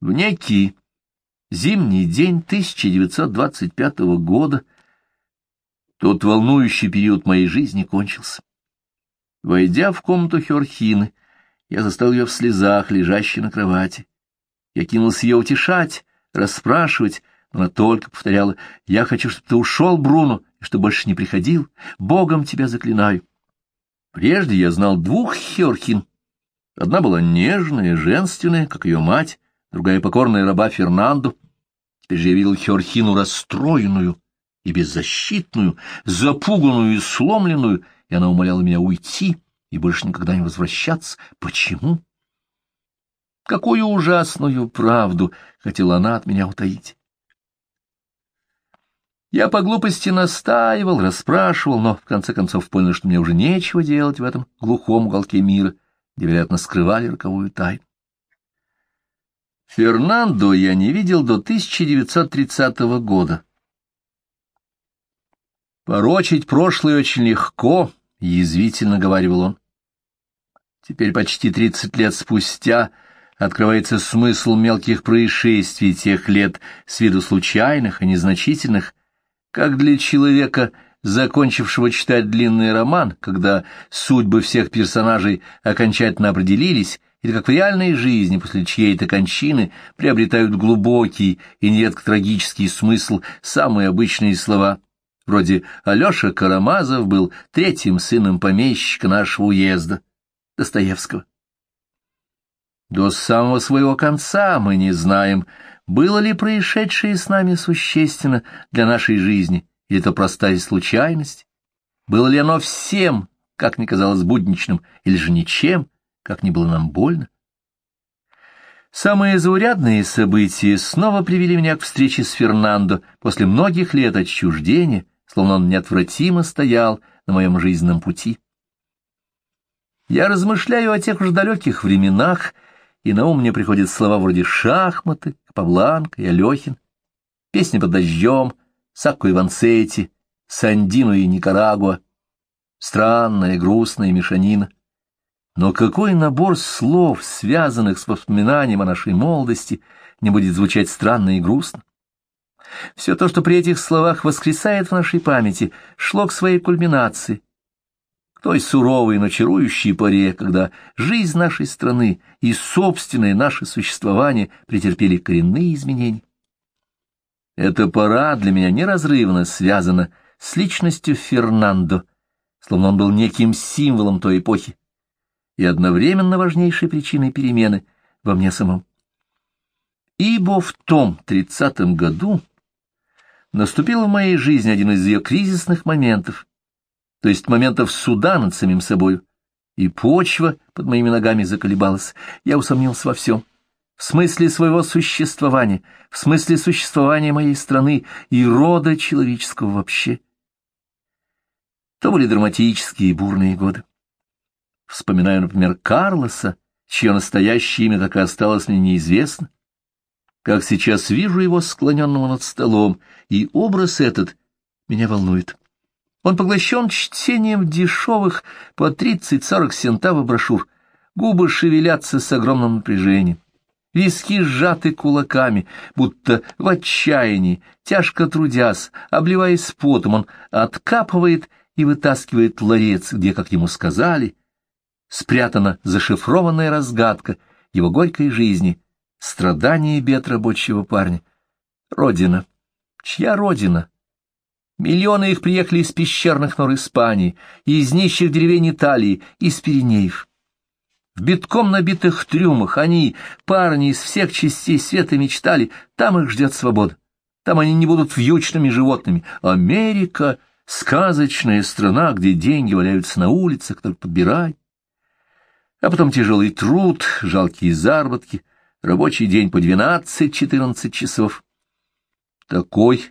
В некий зимний день 1925 года тот волнующий период моей жизни кончился. Войдя в комнату Херхины, я застал ее в слезах, лежащей на кровати. Я кинулся ее утешать, расспрашивать, но она только повторяла, «Я хочу, чтобы ты ушел, Бруно, и что больше не приходил. Богом тебя заклинаю». Прежде я знал двух Херхин. Одна была нежная, женственная, как ее мать, другая покорная раба Фернанду. Теперь же я видел Херхину расстроенную и беззащитную, запуганную и сломленную, и она умоляла меня уйти и больше никогда не возвращаться. Почему? Какую ужасную правду хотела она от меня утаить? Я по глупости настаивал, расспрашивал, но в конце концов понял, что мне уже нечего делать в этом глухом уголке мира, где, вероятно, скрывали роковую тайну. Фернандо я не видел до 1930 года. Порочить прошлое очень легко, — язвительно говаривал он. Теперь почти тридцать лет спустя открывается смысл мелких происшествий тех лет, с виду случайных и незначительных, как для человека, закончившего читать длинный роман, когда судьбы всех персонажей окончательно определились, или как в реальной жизни после чьей-то кончины приобретают глубокий и нередко трагический смысл самые обычные слова — Вроде Алеша Карамазов был третьим сыном помещика нашего уезда, Достоевского. До самого своего конца мы не знаем, было ли происшедшее с нами существенно для нашей жизни, или это простая случайность, было ли оно всем, как мне казалось, будничным, или же ничем, как не было нам больно. Самые заурядные события снова привели меня к встрече с Фернандо после многих лет отчуждения, словно он неотвратимо стоял на моем жизненном пути. Я размышляю о тех уж далеких временах, и на ум мне приходят слова вроде «шахматы», «Павланка» и «Алехин», «Песня под дождем», «Сакко и Ванцетти», «Сандину» и «Никарагуа», странная грустная мешанина. Но какой набор слов, связанных с воспоминанием о нашей молодости, не будет звучать странно и грустно? Все то, что при этих словах воскресает в нашей памяти, шло к своей кульминации, к той суровой, но чарующей поре, когда жизнь нашей страны и собственное наше существование претерпели коренные изменения. Эта пора для меня неразрывно связана с личностью Фернандо, словно он был неким символом той эпохи и одновременно важнейшей причиной перемены во мне самом. Ибо в том тридцатом году наступил в моей жизни один из ее кризисных моментов, то есть моментов суда над самим собой, и почва под моими ногами заколебалась. Я усомнился во всем. В смысле своего существования, в смысле существования моей страны и рода человеческого вообще. То были драматические и бурные годы. Вспоминаю, например, Карлоса, чье настоящее имя так и осталось мне неизвестно, как сейчас вижу его склоненного над столом, и образ этот меня волнует. Он поглощен чтением дешевых по 30-40 центавов брошюр, губы шевелятся с огромным напряжением. Виски сжаты кулаками, будто в отчаянии, тяжко трудясь, обливаясь потом, он откапывает и вытаскивает ларец, где, как ему сказали, спрятана зашифрованная разгадка его горькой жизни — страдания и бед рабочего парня. Родина. Чья родина? Миллионы их приехали из пещерных нор Испании, из нищих деревень Италии, из Пиренеев. В битком набитых трюмах они, парни из всех частей света, мечтали, там их ждет свобода. Там они не будут вьючными животными. Америка — сказочная страна, где деньги валяются на улицах, только подбирай. А потом тяжелый труд, жалкие заработки, рабочий день по 12-14 часов. Такой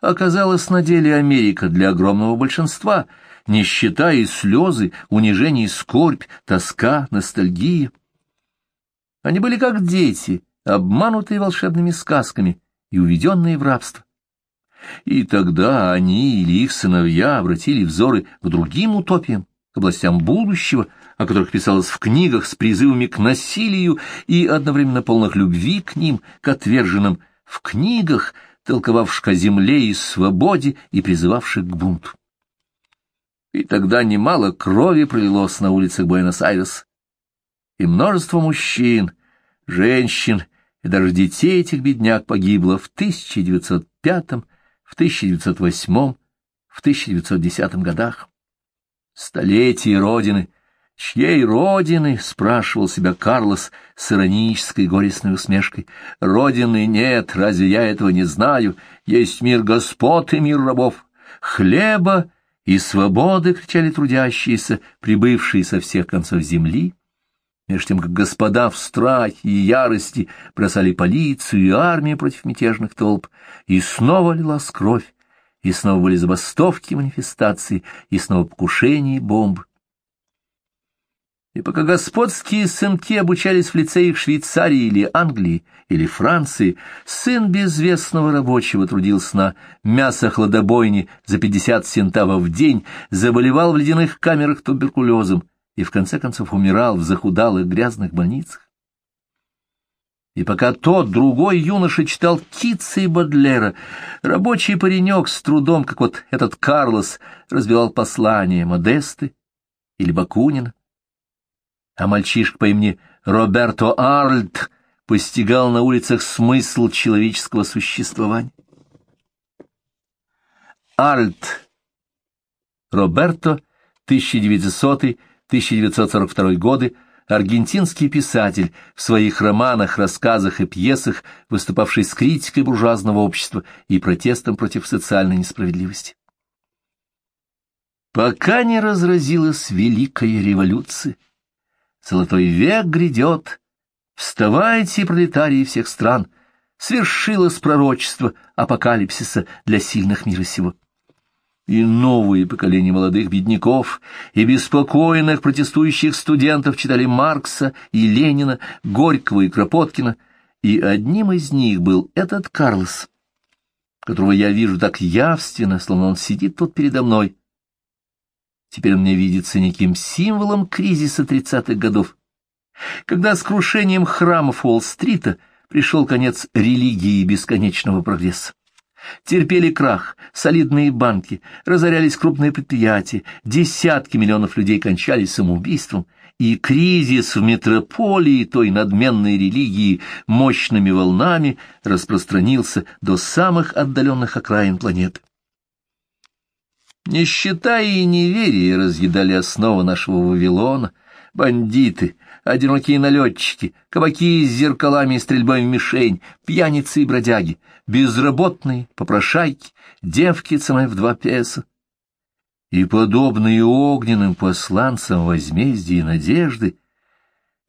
оказалась на деле Америка для огромного большинства, нищета и слезы, унижение и скорбь, тоска, ностальгия. Они были как дети, обманутые волшебными сказками и уведенные в рабство. И тогда они или их сыновья обратили взоры к другим утопиям, к областям будущего, о которых писалось в книгах с призывами к насилию и одновременно полных любви к ним, к отверженным, в книгах, толковавших о земле и свободе и призывавших к бунту. И тогда немало крови пролилось на улицах Буэнос-Айрес, и множество мужчин, женщин и даже детей этих бедняк погибло в 1905, в 1908, в 1910 годах. Столетие Родины. Чьей Родины? — спрашивал себя Карлос с иронической горестной усмешкой. Родины нет, разве я этого не знаю? Есть мир господ и мир рабов. Хлеба и свободы, — кричали трудящиеся, прибывшие со всех концов земли, между тем как господа в страхе и ярости бросали полицию и армию против мятежных толп, и снова лилась кровь, и снова были забастовки, манифестации, и снова покушения и бомбы. И пока господские сынки обучались в лицеях Швейцарии или Англии, или Франции, сын безвестного рабочего трудился на мясохладобойне за пятьдесят центавов в день, заболевал в ледяных камерах туберкулезом и в конце концов умирал в захудалых грязных больницах. И пока тот, другой юноша читал Китса и Бодлера, рабочий паренек с трудом, как вот этот Карлос, разбивал послания Модесты или Бакунина, а мальчишка по имени Роберто Арльд постигал на улицах смысл человеческого существования. Арльд Роберто, 1900-1942 годы, аргентинский писатель, в своих романах, рассказах и пьесах, выступавший с критикой буржуазного общества и протестом против социальной несправедливости. Пока не разразилась Великая революция, Золотой век грядет. Вставайте, пролетарии всех стран. Свершилось пророчество апокалипсиса для сильных мира сего. И новые поколения молодых бедняков и беспокойных протестующих студентов читали Маркса и Ленина, Горького и Кропоткина, и одним из них был этот Карлос, которого я вижу так явственно, словно он сидит тут передо мной, Теперь он мне видится неким символом кризиса тридцатых годов, когда с крушением храмов Уолл-стрита пришел конец религии бесконечного прогресса. Терпели крах, солидные банки, разорялись крупные предприятия, десятки миллионов людей кончались самоубийством, и кризис в метрополии той надменной религии мощными волнами распространился до самых отдаленных окраин планеты. Нищета и неверие разъедали основу нашего Вавилона, бандиты, одинокие налетчики, кабаки с зеркалами и стрельбой в мишень, пьяницы и бродяги, безработные, попрошайки, девки ценой в два песо. И подобные огненным посланцам возмездия и надежды,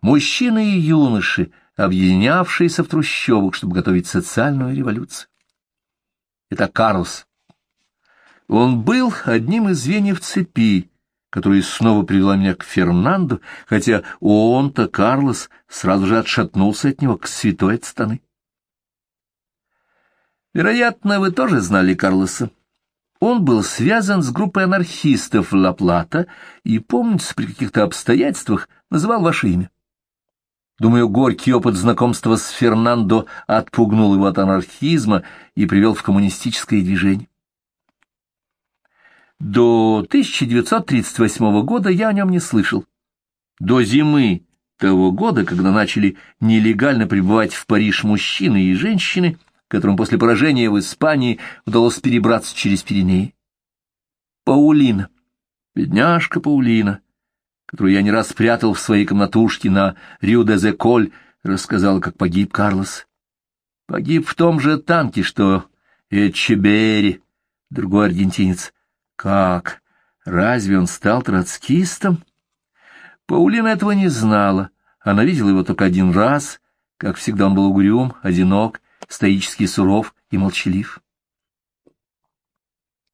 мужчины и юноши, объединявшиеся в трущобах, чтобы готовить социальную революцию. Это Карлос он был одним из звеньев цепи, которая снова привела меня к Фернанду, хотя он-то, Карлос, сразу же отшатнулся от него к святой отстаны. Вероятно, вы тоже знали Карлоса. Он был связан с группой анархистов Ла-Плата и, помните, при каких-то обстоятельствах называл ваше имя. Думаю, горький опыт знакомства с Фернандо отпугнул его от анархизма и привел в коммунистическое движение. До 1938 года я о нем не слышал. До зимы того года, когда начали нелегально пребывать в Париж мужчины и женщины, которым после поражения в Испании удалось перебраться через Пиренеи. Паулина, бедняжка Паулина, которую я не раз спрятал в своей комнатушке на Рю-де-Зеколь, рассказала, как погиб Карлос. Погиб в том же танке, что Эчебери, другой аргентинец. Как? Разве он стал троцкистом? Паулина этого не знала. Она видела его только один раз. Как всегда он был угрюм, одинок, стоически суров и молчалив.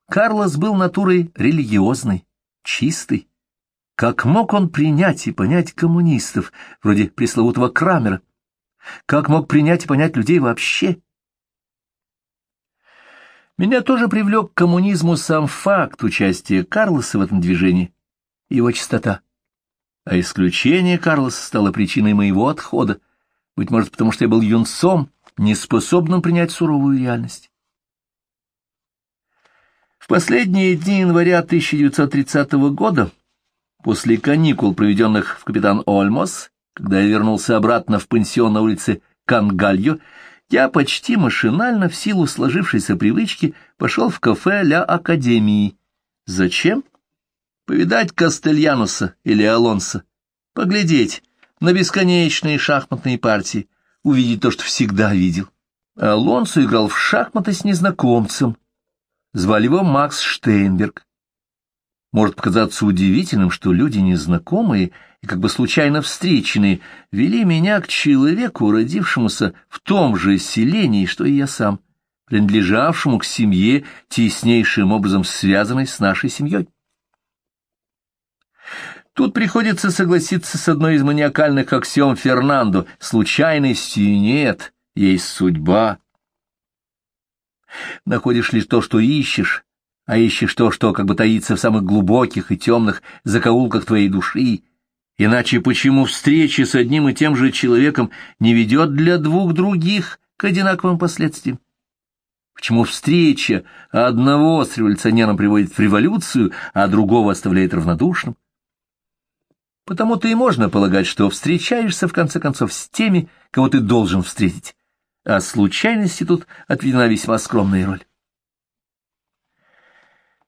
Карлос был натурой религиозной, чистой. Как мог он принять и понять коммунистов, вроде пресловутого Крамера? Как мог принять и понять людей вообще? Меня тоже привлек к коммунизму сам факт участия Карлоса в этом движении, его чистота. А исключение Карлоса стало причиной моего отхода, быть может, потому что я был юнцом, неспособным принять суровую реальность. В последние дни января 1930 года, после каникул, проведенных в капитан Ольмос, когда я вернулся обратно в пансион на улице Кангальо, я почти машинально, в силу сложившейся привычки, пошел в кафе «Ля Академии». Зачем? Повидать Кастельянуса или Алонса, поглядеть на бесконечные шахматные партии, увидеть то, что всегда видел. Алонсо играл в шахматы с незнакомцем. Звали его Макс Штейнберг. Может показаться удивительным, что люди незнакомые и как бы случайно встреченные вели меня к человеку, родившемуся в том же селении, что и я сам, принадлежавшему к семье, теснейшим образом связанной с нашей семьей. Тут приходится согласиться с одной из маниакальных аксиом Фернандо. Случайности нет, есть судьба. Находишь лишь то, что ищешь, а ищешь то, что как бы таится в самых глубоких и темных закоулках твоей души. Иначе почему встреча с одним и тем же человеком не ведет для двух других к одинаковым последствиям? Почему встреча одного с революционером приводит в революцию, а другого оставляет равнодушным? Потому-то и можно полагать, что встречаешься, в конце концов, с теми, кого ты должен встретить, а случайности тут отведена весьма скромная роль.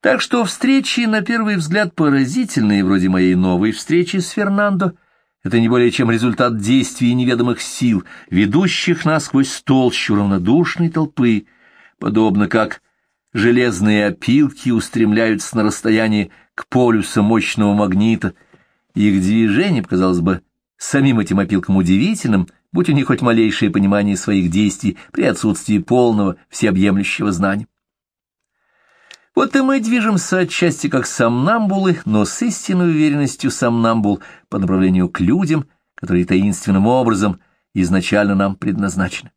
Так что встречи, на первый взгляд, поразительные, вроде моей новой встречи с Фернандо, это не более чем результат действий неведомых сил, ведущих нас сквозь толщу равнодушной толпы, подобно как железные опилки устремляются на расстоянии к полюсу мощного магнита. Их движение показалось бы самим этим опилкам удивительным, будь у них хоть малейшее понимание своих действий при отсутствии полного всеобъемлющего знания. Вот и мы движемся отчасти как сомнамбулы, но с истинной уверенностью сомнамбул по направлению к людям, которые таинственным образом изначально нам предназначены.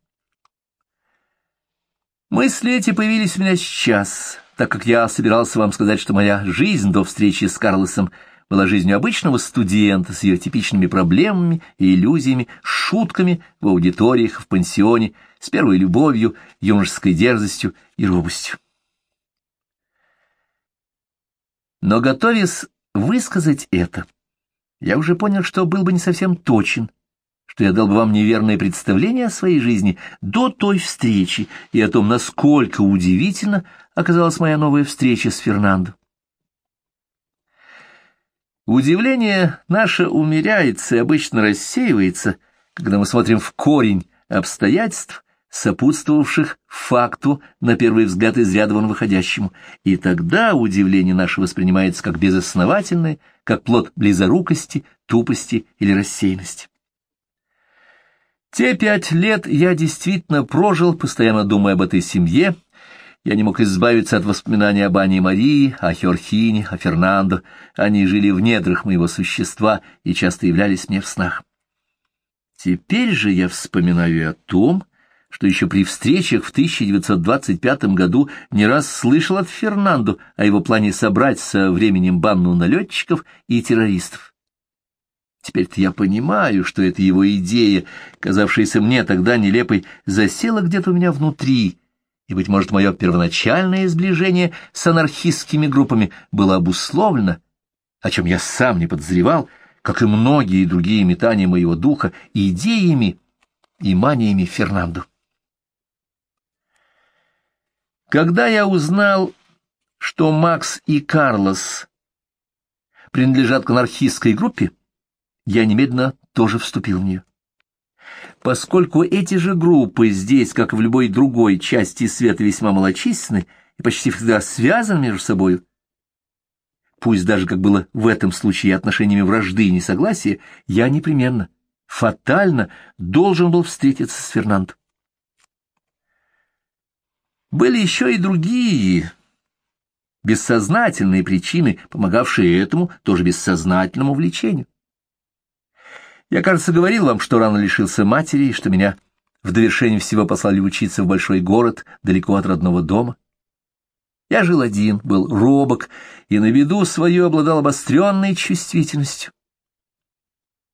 Мысли эти появились у меня сейчас, так как я собирался вам сказать, что моя жизнь до встречи с Карлосом была жизнью обычного студента с ее типичными проблемами и иллюзиями, шутками в аудиториях, в пансионе, с первой любовью, юношеской дерзостью и робостью. Но готовясь высказать это, я уже понял, что был бы не совсем точен, что я дал бы вам неверное представление о своей жизни до той встречи и о том, насколько удивительно оказалась моя новая встреча с Фернандо. Удивление наше умеряется и обычно рассеивается, когда мы смотрим в корень обстоятельств, сопутствовавших факту, на первый взгляд из вон выходящему, и тогда удивление наше воспринимается как безосновательное, как плод близорукости, тупости или рассеянности. Те пять лет я действительно прожил, постоянно думая об этой семье, я не мог избавиться от воспоминаний об Ане Марии, о Херхине, о Фернандо. Они жили в недрах моего существа и часто являлись мне в снах. Теперь же я вспоминаю о том, что еще при встречах в 1925 году не раз слышал от Фернандо о его плане собрать со временем банду налетчиков и террористов. Теперь-то я понимаю, что эта его идея, казавшаяся мне тогда нелепой, засела где-то у меня внутри, и, быть может, мое первоначальное сближение с анархистскими группами было обусловлено, о чем я сам не подозревал, как и многие другие метания моего духа, идеями и маниями Фернандо. Когда я узнал, что Макс и Карлос принадлежат к анархистской группе, я немедленно тоже вступил в нее. Поскольку эти же группы здесь, как и в любой другой части света, весьма малочисленны и почти всегда связаны между собой, пусть даже, как было в этом случае, отношениями вражды и несогласия, я непременно, фатально должен был встретиться с Фернандо. Были еще и другие бессознательные причины, помогавшие этому тоже бессознательному влечению. Я, кажется, говорил вам, что рано лишился матери, и что меня в довершение всего послали учиться в большой город, далеко от родного дома. Я жил один, был робок и на виду свою обладал обостренной чувствительностью.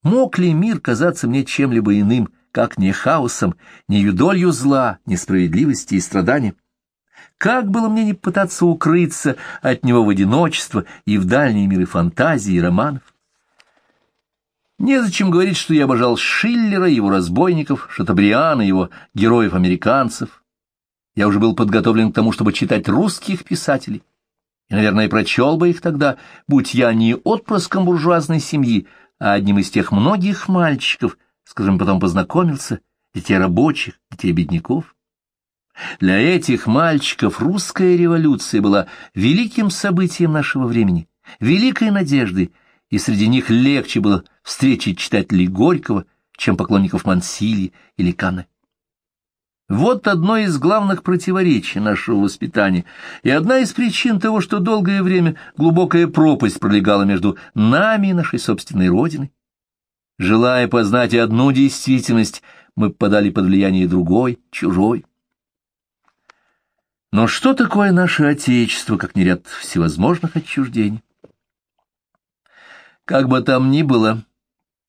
Мог ли мир казаться мне чем-либо иным, как не хаосом, не юдолью зла, несправедливости и страдания? Как было мне не пытаться укрыться от него в одиночество и в дальние миры фантазии и романов? Незачем говорить, что я обожал Шиллера, его разбойников, Шатабриана, его героев-американцев. Я уже был подготовлен к тому, чтобы читать русских писателей. И, наверное, прочел бы их тогда, будь я не отпрыском буржуазной семьи, а одним из тех многих мальчиков, с которыми потом познакомился, детей рабочих, детей бедняков. Для этих мальчиков русская революция была великим событием нашего времени, великой надеждой, и среди них легче было встретить читателей Горького, чем поклонников Мансильи или Канны. Вот одно из главных противоречий нашего воспитания и одна из причин того, что долгое время глубокая пропасть пролегала между нами и нашей собственной Родиной. Желая познать одну действительность, мы попадали под влияние другой, чужой. Но что такое наше Отечество, как не ряд всевозможных отчуждений? Как бы там ни было,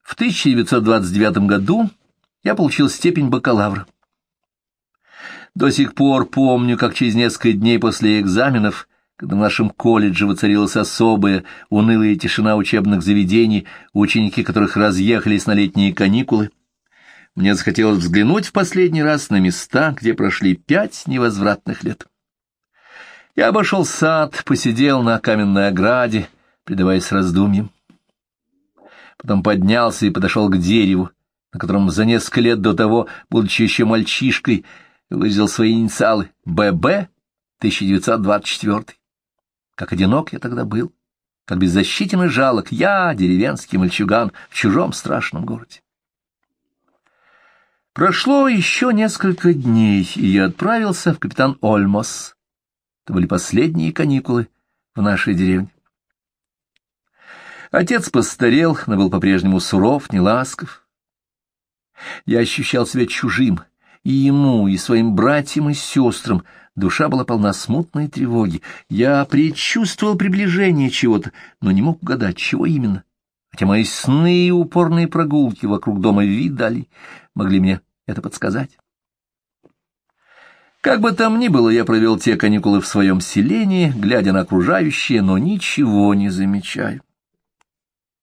в 1929 году я получил степень бакалавра. До сих пор помню, как через несколько дней после экзаменов, когда в нашем колледже воцарилась особая унылая тишина учебных заведений, ученики которых разъехались на летние каникулы, мне захотелось взглянуть в последний раз на места, где прошли пять невозвратных лет. Я обошел сад, посидел на каменной ограде, предаваясь раздумьям. Потом поднялся и подошел к дереву, на котором за несколько лет до того, будучи еще мальчишкой, выразил свои инициалы «ББ 1924». Как одинок я тогда был, как беззащитен и жалок я, деревенский мальчуган, в чужом страшном городе. Прошло еще несколько дней, и я отправился в капитан Ольмос, это были последние каникулы в нашей деревне. Отец постарел, но был по-прежнему суров, неласков. Я ощущал себя чужим, и ему, и своим братьям и сестрам душа была полна смутной тревоги. Я предчувствовал приближение чего-то, но не мог угадать, чего именно. Хотя мои сны и упорные прогулки вокруг дома видали, могли мне это подсказать. Как бы там ни было, я провел те каникулы в своем селении, глядя на окружающее, но ничего не замечаю.